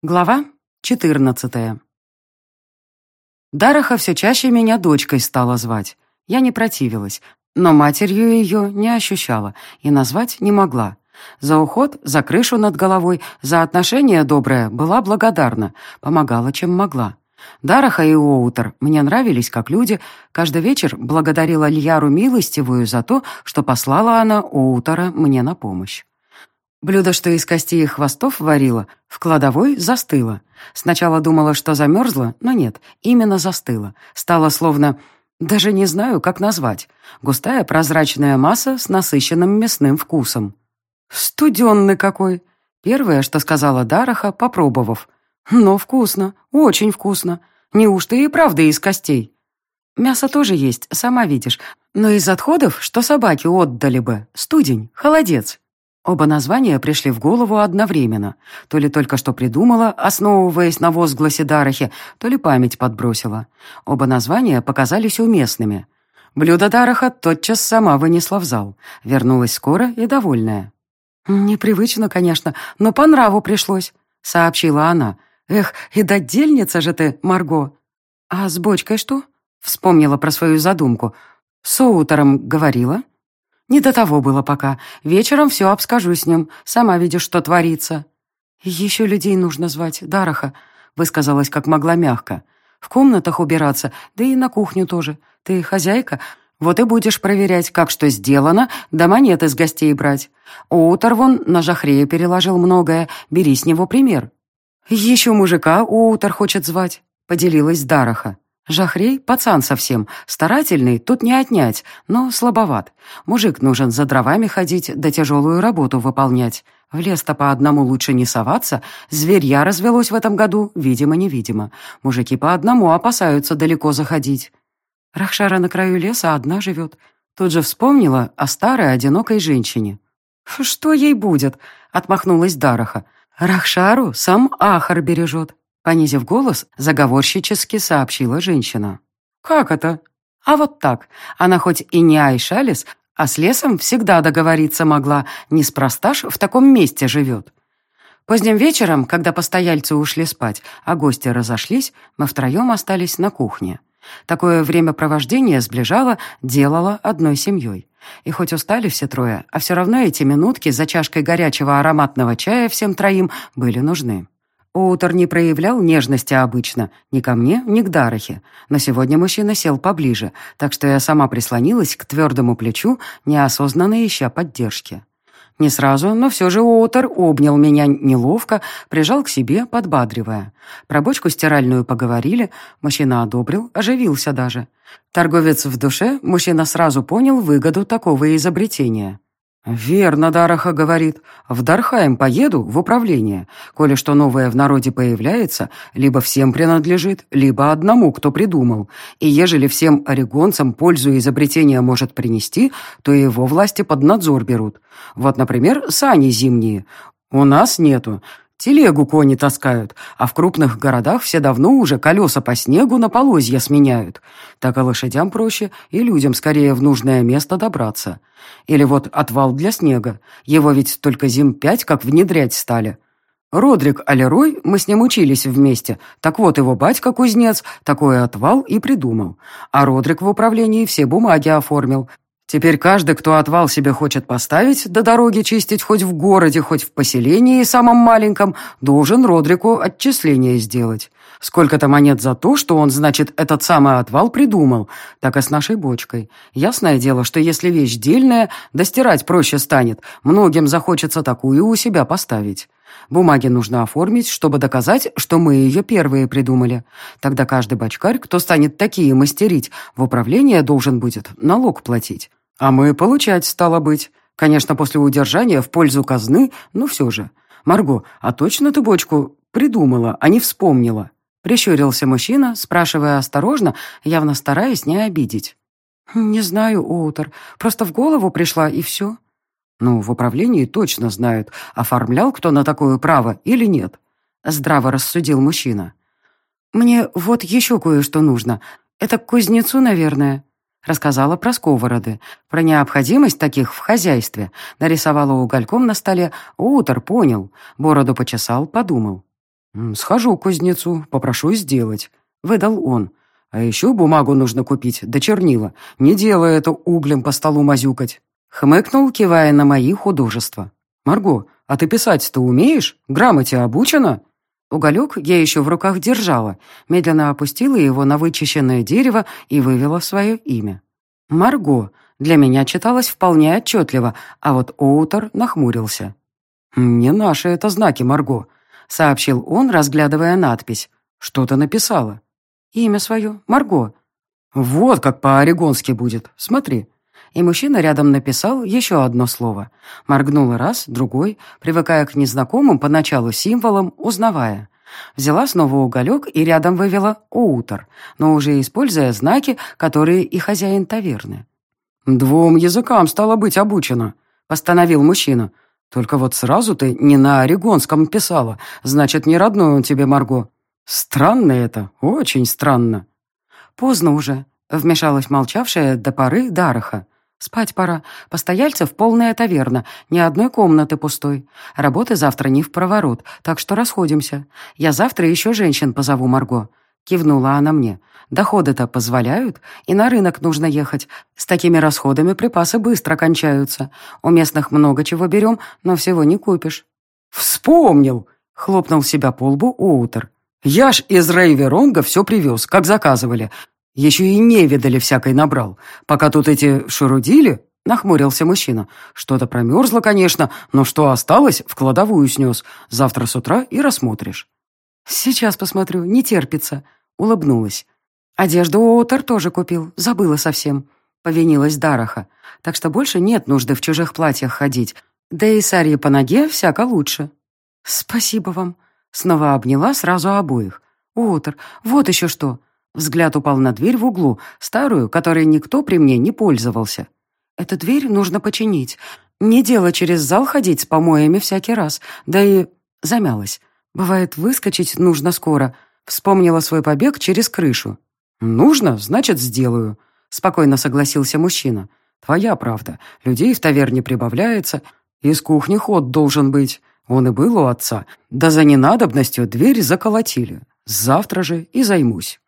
Глава 14 Дараха все чаще меня дочкой стала звать. Я не противилась, но матерью ее не ощущала и назвать не могла. За уход, за крышу над головой, за отношение доброе была благодарна, помогала, чем могла. Дараха и Оутер мне нравились как люди. Каждый вечер благодарила Льяру Милостивую за то, что послала она Оутера мне на помощь. Блюдо, что из костей и хвостов варила, в кладовой застыло. Сначала думала, что замерзла, но нет, именно застыло. Стало словно... Даже не знаю, как назвать. Густая прозрачная масса с насыщенным мясным вкусом. «Студенный какой!» Первое, что сказала Дараха, попробовав. «Но вкусно, очень вкусно. Неужто и правда из костей?» «Мясо тоже есть, сама видишь. Но из отходов, что собаки отдали бы, студень, холодец. Оба названия пришли в голову одновременно. То ли только что придумала, основываясь на возгласе Дарахи, то ли память подбросила. Оба названия показались уместными. Блюдо Дараха тотчас сама вынесла в зал. Вернулась скоро и довольная. «Непривычно, конечно, но по нраву пришлось», — сообщила она. «Эх, и додельница же ты, Марго!» «А с бочкой что?» — вспомнила про свою задумку. «С Оутером говорила?» Не до того было пока. Вечером все обскажу с ним. Сама видишь, что творится». «Еще людей нужно звать, Дараха», — высказалась как могла мягко. «В комнатах убираться, да и на кухню тоже. Ты хозяйка, вот и будешь проверять, как что сделано, да монеты с гостей брать. Утор вон на Жахрея переложил многое, бери с него пример». «Еще мужика Утор хочет звать», — поделилась Дараха. Жахрей — пацан совсем, старательный, тут не отнять, но слабоват. Мужик нужен за дровами ходить, да тяжелую работу выполнять. В лес-то по одному лучше не соваться, зверья развелось в этом году, видимо-невидимо. Мужики по одному опасаются далеко заходить. Рахшара на краю леса одна живет. Тут же вспомнила о старой одинокой женщине. «Что ей будет?» — отмахнулась Дараха. «Рахшару сам Ахар бережет. Понизив голос, заговорщически сообщила женщина. «Как это?» «А вот так. Она хоть и не Айшалис, а с лесом всегда договориться могла. Неспроста ж в таком месте живет». Поздним вечером, когда постояльцы ушли спать, а гости разошлись, мы втроем остались на кухне. Такое времяпровождение сближало, делало одной семьей. И хоть устали все трое, а все равно эти минутки за чашкой горячего ароматного чая всем троим были нужны. Оутер не проявлял нежности обычно, ни ко мне, ни к Дарахе, но сегодня мужчина сел поближе, так что я сама прислонилась к твердому плечу, неосознанно ища поддержки. Не сразу, но все же Оутер обнял меня неловко, прижал к себе, подбадривая. Про бочку стиральную поговорили, мужчина одобрил, оживился даже. Торговец в душе, мужчина сразу понял выгоду такого изобретения. «Верно, Дараха говорит. В Дархайм поеду, в управление. Коли что новое в народе появляется, либо всем принадлежит, либо одному, кто придумал. И ежели всем орегонцам пользу изобретения может принести, то его власти под надзор берут. Вот, например, сани зимние. У нас нету. Телегу кони таскают, а в крупных городах все давно уже колеса по снегу на полозья сменяют. Так и лошадям проще, и людям скорее в нужное место добраться. Или вот отвал для снега. Его ведь только зим пять как внедрять стали. Родрик Алерой, мы с ним учились вместе. Так вот, его батька-кузнец такой отвал и придумал. А Родрик в управлении все бумаги оформил. Теперь каждый, кто отвал себе хочет поставить, до дороги чистить хоть в городе, хоть в поселении самом маленьком, должен Родрику отчисление сделать. Сколько-то монет за то, что он, значит, этот самый отвал придумал, так и с нашей бочкой. Ясное дело, что если вещь дельная, достирать проще станет, многим захочется такую у себя поставить. Бумаги нужно оформить, чтобы доказать, что мы ее первые придумали. Тогда каждый бочкарь, кто станет такие мастерить, в управление должен будет налог платить. А мы получать, стало быть. Конечно, после удержания в пользу казны, но все же. Марго, а точно ты бочку придумала, а не вспомнила?» Прищурился мужчина, спрашивая осторожно, явно стараясь не обидеть. «Не знаю, Оутер. Просто в голову пришла, и все». «Ну, в управлении точно знают, оформлял кто на такое право или нет», — здраво рассудил мужчина. «Мне вот еще кое-что нужно. Это к кузнецу, наверное», Рассказала про сковороды, про необходимость таких в хозяйстве. Нарисовала угольком на столе. Утор понял. Бороду почесал, подумал. «Схожу к кузнецу, попрошу сделать», — выдал он. «А еще бумагу нужно купить, да чернила. Не делай это углем по столу мазюкать». Хмыкнул, кивая на мои художества. «Марго, а ты писать-то умеешь? Грамоте обучена?» Уголек я еще в руках держала, медленно опустила его на вычищенное дерево и вывела свое имя. «Марго» для меня читалось вполне отчетливо, а вот Оутер нахмурился. «Не наши это знаки, Марго», — сообщил он, разглядывая надпись. «Что ты написала?» «Имя свое, Марго». «Вот как по-орегонски будет, смотри» и мужчина рядом написал еще одно слово. Моргнула раз, другой, привыкая к незнакомым поначалу символам, узнавая. Взяла снова уголек и рядом вывела «Оутер», но уже используя знаки, которые и хозяин таверны. «Двум языкам стало быть обучено», — постановил мужчина. «Только вот сразу ты не на орегонском писала, значит, не родной он тебе, Марго. Странно это, очень странно». «Поздно уже», — вмешалась молчавшая до поры Дараха. «Спать пора. Постояльцев полная таверна, ни одной комнаты пустой. Работы завтра не в проворот, так что расходимся. Я завтра еще женщин позову, Марго». Кивнула она мне. «Доходы-то позволяют, и на рынок нужно ехать. С такими расходами припасы быстро кончаются. У местных много чего берем, но всего не купишь». «Вспомнил!» — хлопнул себя по лбу Уутер. «Я ж из Рейверонга все привез, как заказывали. Еще и не видали всякой набрал. Пока тут эти шурудили, нахмурился мужчина. Что-то промерзло, конечно, но что осталось, в кладовую снес. Завтра с утра и рассмотришь. Сейчас посмотрю, не терпится. Улыбнулась. Одежду Оутер тоже купил, забыла совсем. Повинилась Дараха. Так что больше нет нужды в чужих платьях ходить. Да и сарьи по ноге всяко лучше. Спасибо вам. Снова обняла сразу обоих. Оутер, вот еще что. Взгляд упал на дверь в углу, старую, которой никто при мне не пользовался. Эту дверь нужно починить. Не дело через зал ходить с помоями всякий раз. Да и... Замялась. Бывает, выскочить нужно скоро. Вспомнила свой побег через крышу. «Нужно, значит, сделаю», — спокойно согласился мужчина. «Твоя правда. Людей в таверне прибавляется. Из кухни ход должен быть. Он и был у отца. Да за ненадобностью дверь заколотили. Завтра же и займусь».